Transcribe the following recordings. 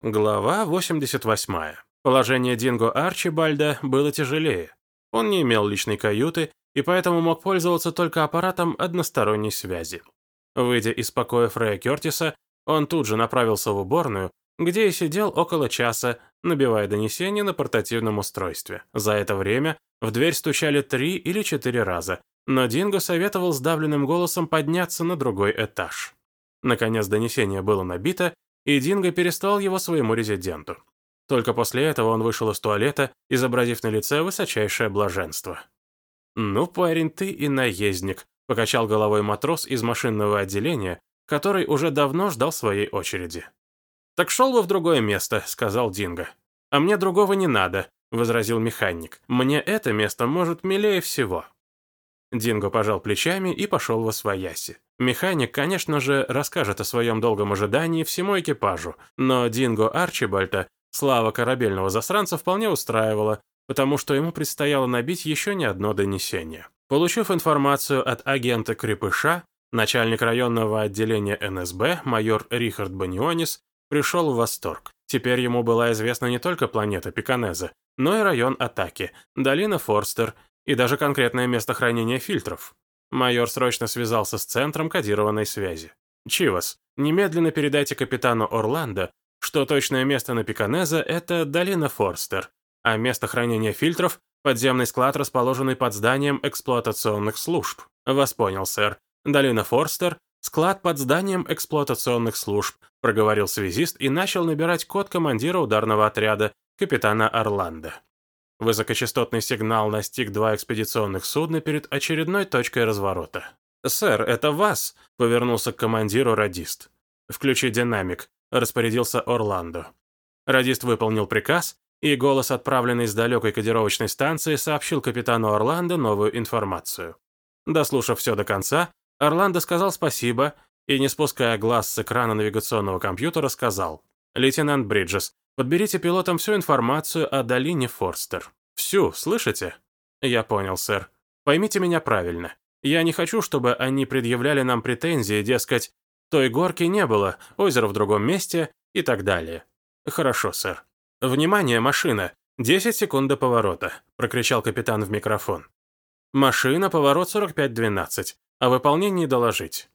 Глава 88. Положение Динго Арчибальда было тяжелее. Он не имел личной каюты и поэтому мог пользоваться только аппаратом односторонней связи. Выйдя из покоя Фрея Кертиса, он тут же направился в уборную, где и сидел около часа, набивая донесения на портативном устройстве. За это время в дверь стучали три или четыре раза, но Динго советовал сдавленным голосом подняться на другой этаж. Наконец донесение было набито, и Динго перестал его своему резиденту. Только после этого он вышел из туалета, изобразив на лице высочайшее блаженство. «Ну, парень, ты и наездник», — покачал головой матрос из машинного отделения, который уже давно ждал своей очереди. «Так шел бы в другое место», — сказал Динго. «А мне другого не надо», — возразил механик. «Мне это место может милее всего». Динго пожал плечами и пошел во свояси. Механик, конечно же, расскажет о своем долгом ожидании всему экипажу, но Динго Арчибальта слава корабельного засранца вполне устраивала, потому что ему предстояло набить еще не одно донесение. Получив информацию от агента Крепыша, начальник районного отделения НСБ, майор Рихард Банионис, пришел в восторг. Теперь ему была известна не только планета Пиканеза, но и район атаки, долина Форстер и даже конкретное место хранения фильтров. Майор срочно связался с центром кодированной связи. «Чивас, немедленно передайте капитану Орландо, что точное место на Пиканеза – это долина Форстер, а место хранения фильтров – подземный склад, расположенный под зданием эксплуатационных служб». «Вас понял, сэр. Долина Форстер – склад под зданием эксплуатационных служб», проговорил связист и начал набирать код командира ударного отряда, капитана Орландо. Высокочастотный сигнал настиг два экспедиционных судна перед очередной точкой разворота. «Сэр, это вас!» — повернулся к командиру радист. «Включи динамик», — распорядился Орландо. Радист выполнил приказ, и голос, отправленный с далекой кодировочной станции, сообщил капитану Орландо новую информацию. Дослушав все до конца, Орландо сказал спасибо и, не спуская глаз с экрана навигационного компьютера, сказал «Лейтенант Бриджес, Подберите пилотам всю информацию о долине Форстер. Всю, слышите? Я понял, сэр. Поймите меня правильно. Я не хочу, чтобы они предъявляли нам претензии, дескать, той горки не было, озеро в другом месте и так далее. Хорошо, сэр. Внимание, машина. 10 секунд до поворота, прокричал капитан в микрофон. Машина, поворот 45-12. О выполнении доложить.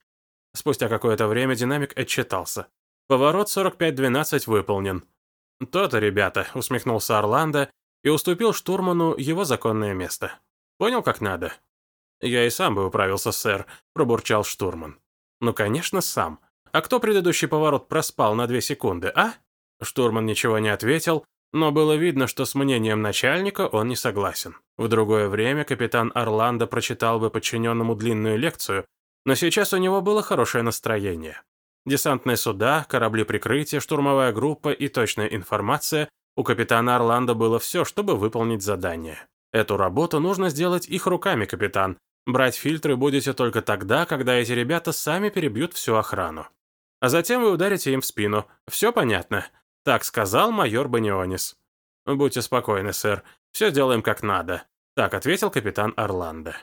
Спустя какое-то время динамик отчитался. Поворот 45-12 выполнен. «То-то, ребята», — усмехнулся Орландо и уступил штурману его законное место. «Понял, как надо?» «Я и сам бы управился, сэр», — пробурчал штурман. «Ну, конечно, сам. А кто предыдущий поворот проспал на две секунды, а?» Штурман ничего не ответил, но было видно, что с мнением начальника он не согласен. В другое время капитан Орландо прочитал бы подчиненному длинную лекцию, но сейчас у него было хорошее настроение. Десантные суда, корабли прикрытия, штурмовая группа и точная информация у капитана Орландо было все, чтобы выполнить задание. Эту работу нужно сделать их руками, капитан. Брать фильтры будете только тогда, когда эти ребята сами перебьют всю охрану. А затем вы ударите им в спину. Все понятно? Так сказал майор Банионис. Будьте спокойны, сэр. Все делаем как надо. Так ответил капитан Орландо.